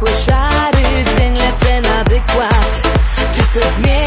Cu șarici în lepten adecvat Tu cât mie